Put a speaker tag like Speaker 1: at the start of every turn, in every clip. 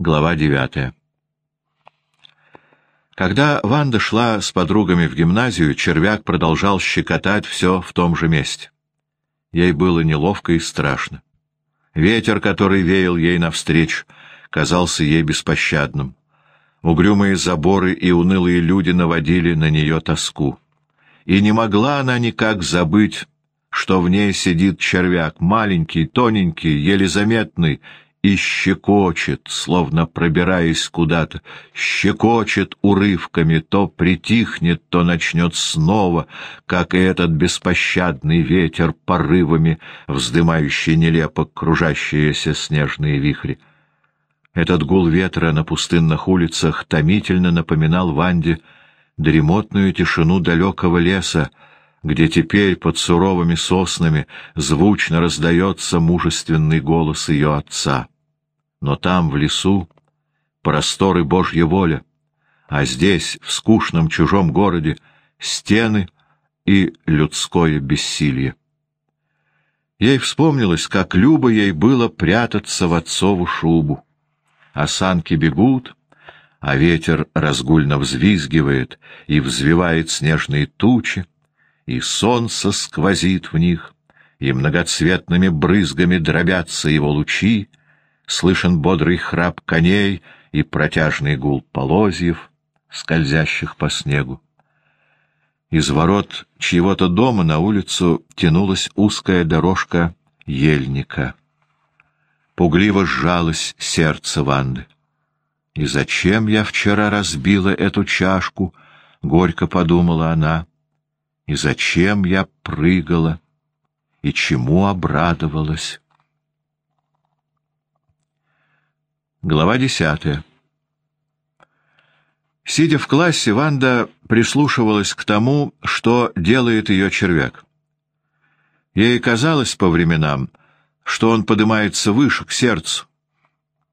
Speaker 1: Глава девятая. Когда Ванда шла с подругами в гимназию, червяк продолжал щекотать все в том же месте. Ей было неловко и страшно. Ветер, который веял ей навстречу, казался ей беспощадным. Угрюмые заборы и унылые люди наводили на нее тоску. И не могла она никак забыть, что в ней сидит червяк, маленький, тоненький, еле заметный, и щекочет, словно пробираясь куда-то, щекочет урывками, то притихнет, то начнет снова, как и этот беспощадный ветер порывами, вздымающий нелепо кружащиеся снежные вихри. Этот гул ветра на пустынных улицах томительно напоминал Ванде дремотную тишину далекого леса, где теперь под суровыми соснами звучно раздается мужественный голос ее отца. Но там, в лесу, просторы Божья воля, а здесь, в скучном чужом городе, стены и людское бессилие. Ей вспомнилось, как любо ей было прятаться в отцову шубу. Осанки бегут, а ветер разгульно взвизгивает и взвивает снежные тучи, и солнце сквозит в них, и многоцветными брызгами дробятся его лучи, слышен бодрый храп коней и протяжный гул полозьев, скользящих по снегу. Из ворот чьего-то дома на улицу тянулась узкая дорожка ельника. Пугливо сжалось сердце Ванды. «И зачем я вчера разбила эту чашку?» — горько подумала она. И зачем я прыгала? И чему обрадовалась? Глава десятая Сидя в классе, Ванда прислушивалась к тому, что делает ее червяк. Ей казалось по временам, что он поднимается выше, к сердцу.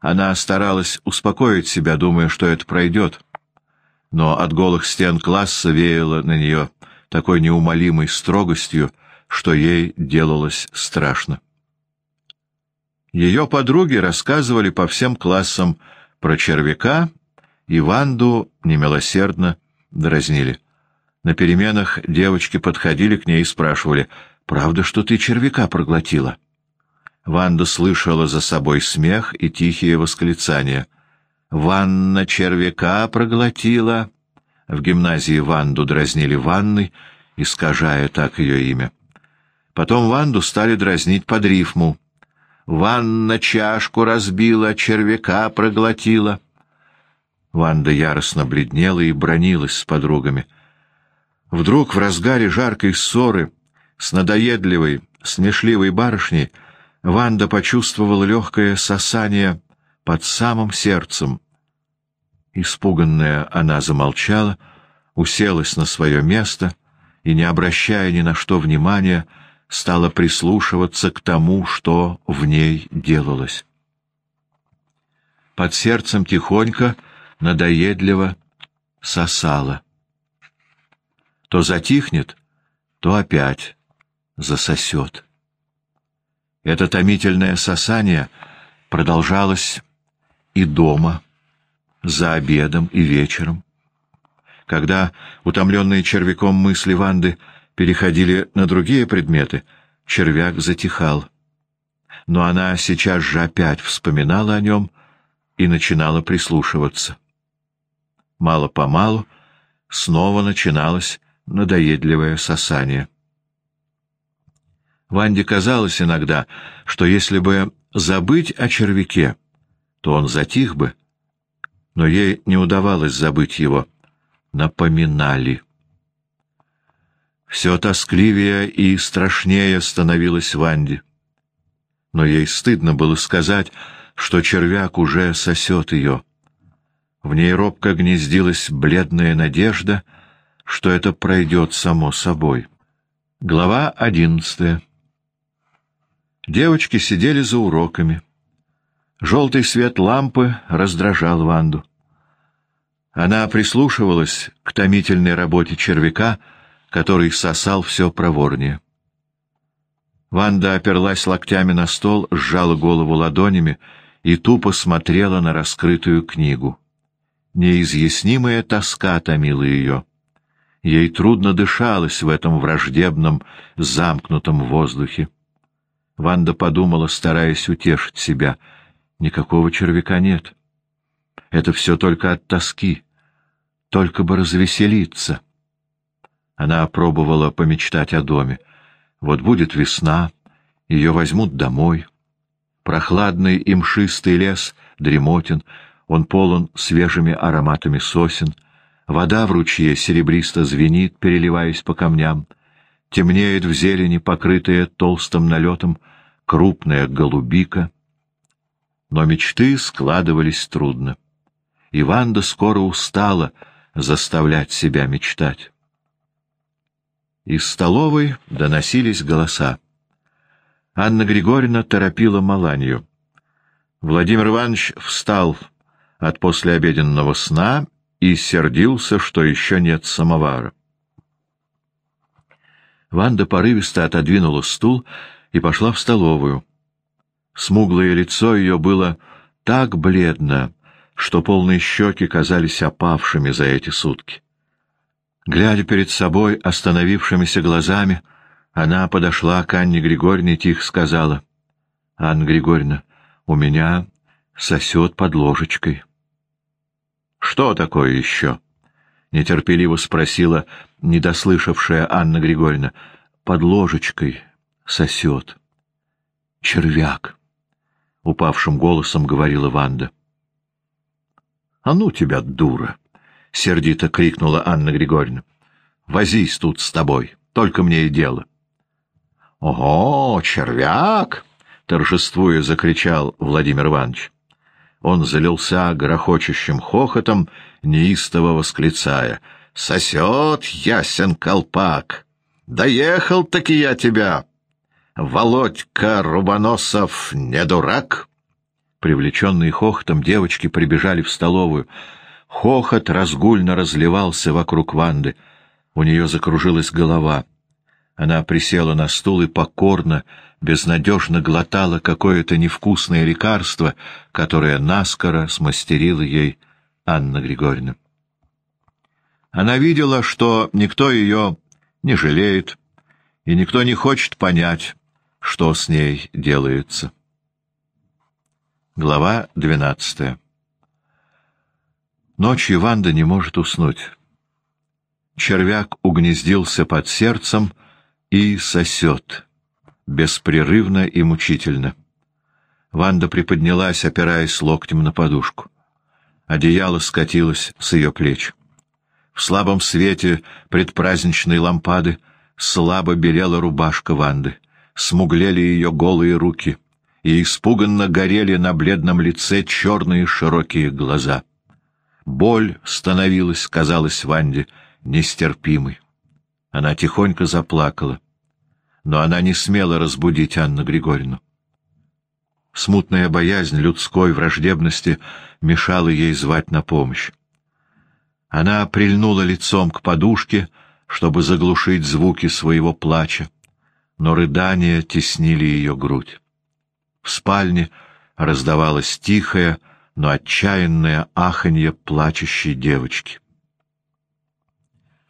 Speaker 1: Она старалась успокоить себя, думая, что это пройдет. Но от голых стен класса веяло на нее такой неумолимой строгостью, что ей делалось страшно. Ее подруги рассказывали по всем классам про червяка, и Ванду немилосердно дразнили. На переменах девочки подходили к ней и спрашивали, «Правда, что ты червяка проглотила?» Ванда слышала за собой смех и тихие восклицания. «Ванна червяка проглотила!» В гимназии Ванду дразнили Ванной, искажая так ее имя. Потом Ванду стали дразнить под рифму. «Ванна чашку разбила, червяка проглотила». Ванда яростно бледнела и бронилась с подругами. Вдруг в разгаре жаркой ссоры с надоедливой, смешливой барышней Ванда почувствовала легкое сосание под самым сердцем — Испуганная, она замолчала, уселась на свое место и, не обращая ни на что внимания, стала прислушиваться к тому, что в ней делалось. Под сердцем тихонько, надоедливо сосала. То затихнет, то опять засосет. Это томительное сосание продолжалось и дома, за обедом и вечером. Когда утомленные червяком мысли Ванды переходили на другие предметы, червяк затихал. Но она сейчас же опять вспоминала о нем и начинала прислушиваться. Мало-помалу снова начиналось надоедливое сосание. Ванде казалось иногда, что если бы забыть о червяке, то он затих бы, но ей не удавалось забыть его. Напоминали. Все тоскливее и страшнее становилось Ванде. Но ей стыдно было сказать, что червяк уже сосет ее. В ней робко гнездилась бледная надежда, что это пройдет само собой. Глава одиннадцатая. Девочки сидели за уроками. Желтый свет лампы раздражал Ванду. Она прислушивалась к томительной работе червяка, который сосал все проворнее. Ванда оперлась локтями на стол, сжала голову ладонями и тупо смотрела на раскрытую книгу. Неизъяснимая тоска томила ее. Ей трудно дышалось в этом враждебном, замкнутом воздухе. Ванда подумала, стараясь утешить себя. Никакого червяка нет. Это все только от тоски. Только бы развеселиться. Она пробовала помечтать о доме. Вот будет весна, ее возьмут домой. Прохладный и мшистый лес дремотен, он полон свежими ароматами сосен. Вода в ручье серебристо звенит, переливаясь по камням. Темнеет в зелени, покрытая толстым налетом, крупная голубика. Но мечты складывались трудно. И Ванда скоро устала заставлять себя мечтать. Из столовой доносились голоса. Анна Григорьевна торопила Маланью. Владимир Иванович встал от послеобеденного сна и сердился, что еще нет самовара. Ванда порывисто отодвинула стул и пошла в столовую. Смуглое лицо ее было так бледно, что полные щеки казались опавшими за эти сутки. Глядя перед собой остановившимися глазами, она подошла к Анне Григорьевне и тихо сказала, «Анна Григорьевна, у меня сосет под ложечкой». «Что такое еще?» — нетерпеливо спросила недослышавшая Анна Григорьевна. «Под ложечкой сосет. Червяк», — упавшим голосом говорила Ванда. «А ну тебя, дура!» — сердито крикнула Анна Григорьевна. «Возись тут с тобой, только мне и дело». «Ого, червяк!» — торжествуя закричал Владимир Иванович. Он залился грохочущим хохотом, неистово восклицая. «Сосет, ясен колпак! Доехал-таки я тебя! Володька Рубоносов не дурак!» Привлеченные хохотом девочки прибежали в столовую. Хохот разгульно разливался вокруг Ванды. У нее закружилась голова. Она присела на стул и покорно, безнадежно глотала какое-то невкусное лекарство, которое наскоро смастерила ей Анна Григорьевна. Она видела, что никто ее не жалеет, и никто не хочет понять, что с ней делается. Глава двенадцатая Ночью Ванда не может уснуть. Червяк угнездился под сердцем и сосет, беспрерывно и мучительно. Ванда приподнялась, опираясь локтем на подушку. Одеяло скатилось с ее плеч. В слабом свете предпраздничной лампады слабо белела рубашка Ванды, смуглели ее голые руки — и испуганно горели на бледном лице черные широкие глаза. Боль становилась, казалось Ванде, нестерпимой. Она тихонько заплакала, но она не смела разбудить Анну Григорьевну. Смутная боязнь людской враждебности мешала ей звать на помощь. Она прильнула лицом к подушке, чтобы заглушить звуки своего плача, но рыдания теснили ее грудь. В спальне раздавалось тихое, но отчаянное аханье плачущей девочки.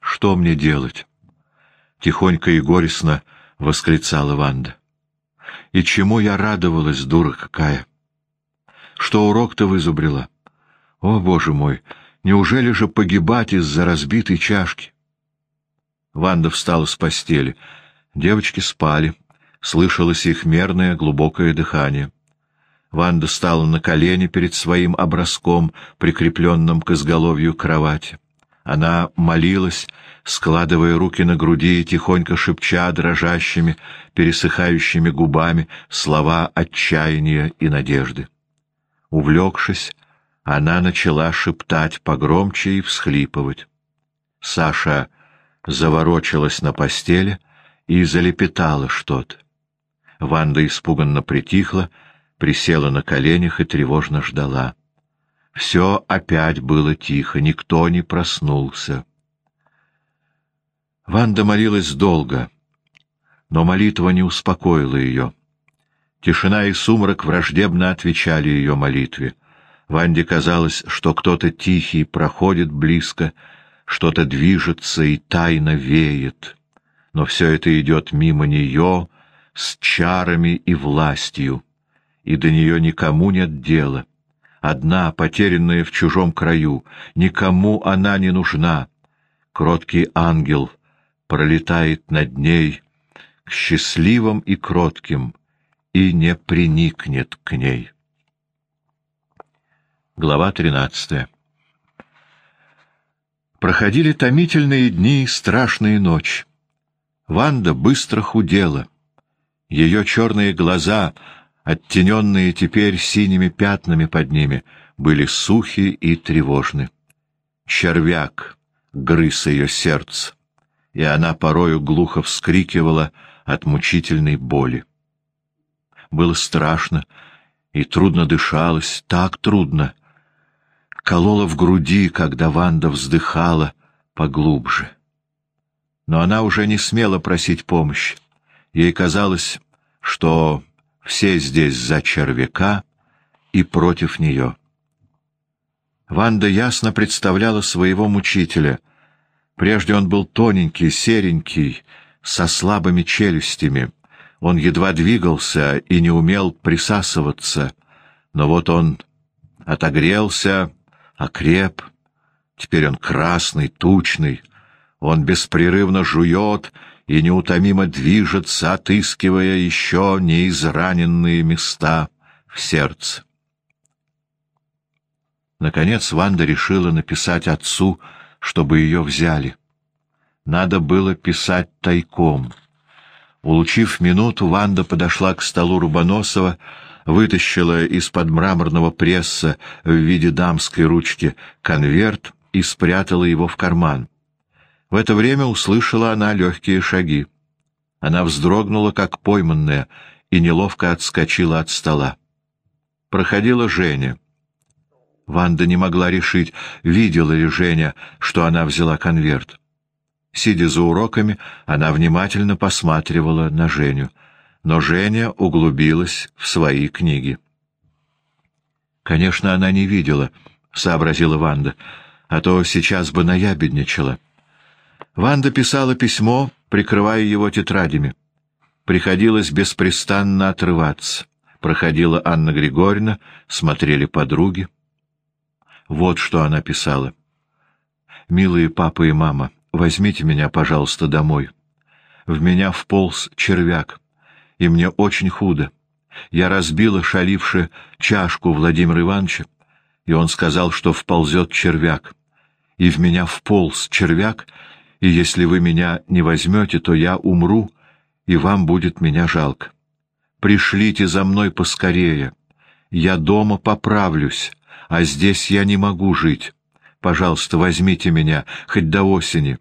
Speaker 1: «Что мне делать?» — тихонько и горестно восклицала Ванда. «И чему я радовалась, дура какая? Что урок-то вызубрила? О, Боже мой, неужели же погибать из-за разбитой чашки?» Ванда встала с постели. Девочки спали. Слышалось их мерное глубокое дыхание. Ванда стала на колени перед своим образком, прикрепленным к изголовью кровати. Она молилась, складывая руки на груди и тихонько шепча дрожащими, пересыхающими губами слова отчаяния и надежды. Увлекшись, она начала шептать погромче и всхлипывать. Саша заворочилась на постели и залепетала что-то. Ванда испуганно притихла, присела на коленях и тревожно ждала. Все опять было тихо, никто не проснулся. Ванда молилась долго, но молитва не успокоила ее. Тишина и сумрак враждебно отвечали ее молитве. Ванде казалось, что кто-то тихий проходит близко, что-то движется и тайно веет. Но все это идет мимо нее с чарами и властью, и до нее никому нет дела. Одна, потерянная в чужом краю, никому она не нужна. Кроткий ангел пролетает над ней к счастливым и кротким и не приникнет к ней. Глава тринадцатая Проходили томительные дни и страшные ночи. Ванда быстро худела. Ее черные глаза, оттененные теперь синими пятнами под ними, были сухи и тревожны. Червяк грыз ее сердце, и она порою глухо вскрикивала от мучительной боли. Было страшно, и трудно дышалось, так трудно, колола в груди, когда Ванда вздыхала поглубже. Но она уже не смела просить помощи. Ей казалось, что все здесь за червяка и против нее. Ванда ясно представляла своего мучителя. Прежде он был тоненький, серенький, со слабыми челюстями. Он едва двигался и не умел присасываться. Но вот он отогрелся окреп. Теперь он красный, тучный. Он беспрерывно жует и неутомимо движется, отыскивая еще неизраненные места в сердце. Наконец Ванда решила написать отцу, чтобы ее взяли. Надо было писать тайком. Улучив минуту, Ванда подошла к столу Рубоносова, вытащила из-под мраморного пресса в виде дамской ручки конверт и спрятала его в карман. В это время услышала она легкие шаги. Она вздрогнула, как пойманная, и неловко отскочила от стола. Проходила Женя. Ванда не могла решить, видела ли Женя, что она взяла конверт. Сидя за уроками, она внимательно посматривала на Женю — но Женя углубилась в свои книги. «Конечно, она не видела», — сообразила Ванда, — «а то сейчас бы наябедничала». Ванда писала письмо, прикрывая его тетрадями. Приходилось беспрестанно отрываться. Проходила Анна Григорьевна, смотрели подруги. Вот что она писала. «Милые папа и мама, возьмите меня, пожалуйста, домой. В меня вполз червяк и мне очень худо. Я разбила шаливше чашку Владимира Ивановича, и он сказал, что вползет червяк. И в меня вполз червяк, и если вы меня не возьмете, то я умру, и вам будет меня жалко. Пришлите за мной поскорее. Я дома поправлюсь, а здесь я не могу жить. Пожалуйста, возьмите меня, хоть до осени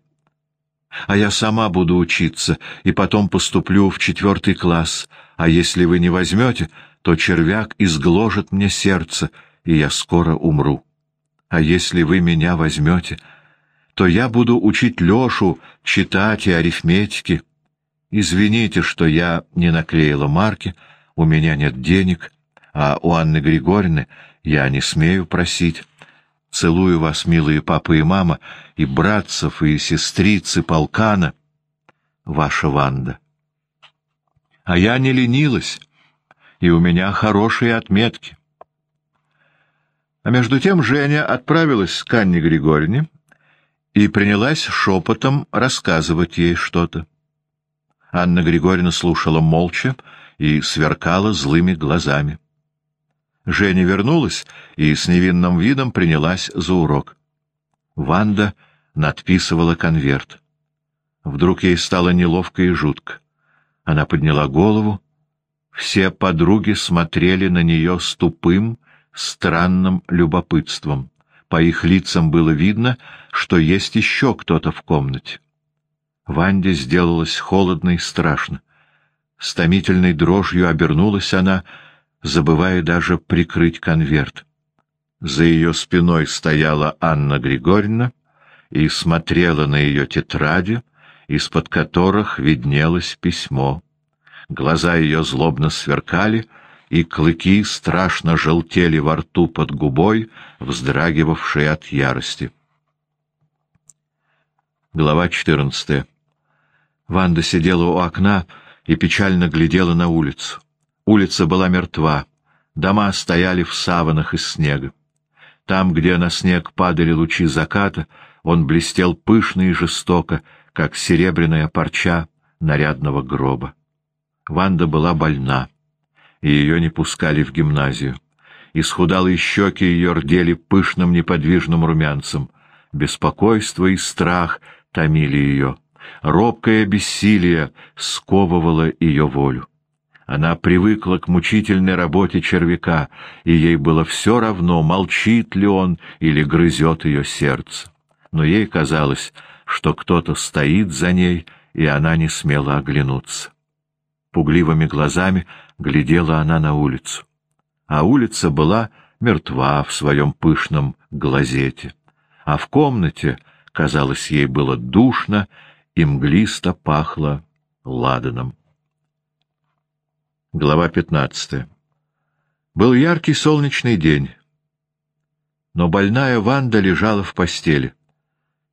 Speaker 1: а я сама буду учиться и потом поступлю в четвертый класс, а если вы не возьмете, то червяк изгложит мне сердце, и я скоро умру. А если вы меня возьмете, то я буду учить Лешу читать и арифметики. Извините, что я не наклеила марки, у меня нет денег, а у Анны Григорьевны я не смею просить». Целую вас, милые папа и мама, и братцев, и сестрицы полкана, ваша Ванда. А я не ленилась, и у меня хорошие отметки. А между тем Женя отправилась к Анне Григорьевне и принялась шепотом рассказывать ей что-то. Анна Григорьевна слушала молча и сверкала злыми глазами. Женя вернулась и с невинным видом принялась за урок. Ванда надписывала конверт. Вдруг ей стало неловко и жутко. Она подняла голову. Все подруги смотрели на нее с тупым, странным любопытством. По их лицам было видно, что есть еще кто-то в комнате. Ванде сделалось холодно и страшно. С томительной дрожью обернулась она — забывая даже прикрыть конверт. За ее спиной стояла Анна Григорьевна и смотрела на ее тетради, из-под которых виднелось письмо. глаза ее злобно сверкали, и клыки страшно желтели во рту под губой, вздрагивавшей от ярости. Глава 14. Ванда сидела у окна и печально глядела на улицу. Улица была мертва, дома стояли в саванах из снега. Там, где на снег падали лучи заката, он блестел пышно и жестоко, как серебряная парча нарядного гроба. Ванда была больна, и ее не пускали в гимназию. Исхудалые щеки ее рдели пышным неподвижным румянцем. Беспокойство и страх томили ее. Робкое бессилие сковывало ее волю. Она привыкла к мучительной работе червяка, и ей было все равно, молчит ли он или грызет ее сердце. Но ей казалось, что кто-то стоит за ней, и она не смела оглянуться. Пугливыми глазами глядела она на улицу. А улица была мертва в своем пышном глазете. А в комнате, казалось, ей было душно и мглисто пахло ладаном. Глава 15. Был яркий солнечный день, но больная Ванда лежала в постели.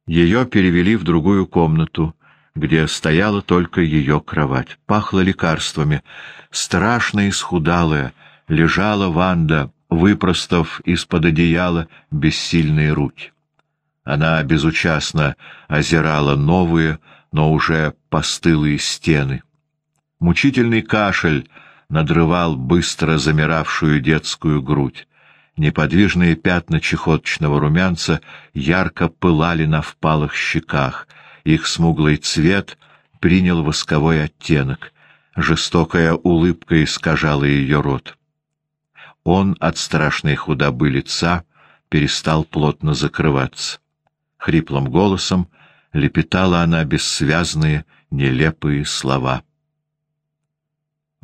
Speaker 1: Ее перевели в другую комнату, где стояла только ее кровать. Пахло лекарствами. Страшно исхудалая лежала Ванда, выпростав из-под одеяла бессильные руки. Она безучастно озирала новые, но уже постылые стены. Мучительный кашель надрывал быстро замиравшую детскую грудь. Неподвижные пятна чехоточного румянца ярко пылали на впалых щеках. Их смуглый цвет принял восковой оттенок. Жестокая улыбка искажала ее рот. Он от страшной худобы лица перестал плотно закрываться. Хриплым голосом лепетала она бессвязные, нелепые слова —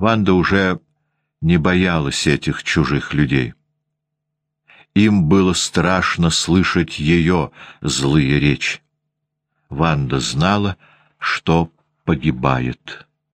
Speaker 1: Ванда уже не боялась этих чужих людей. Им было страшно слышать ее злые речи. Ванда знала, что погибает.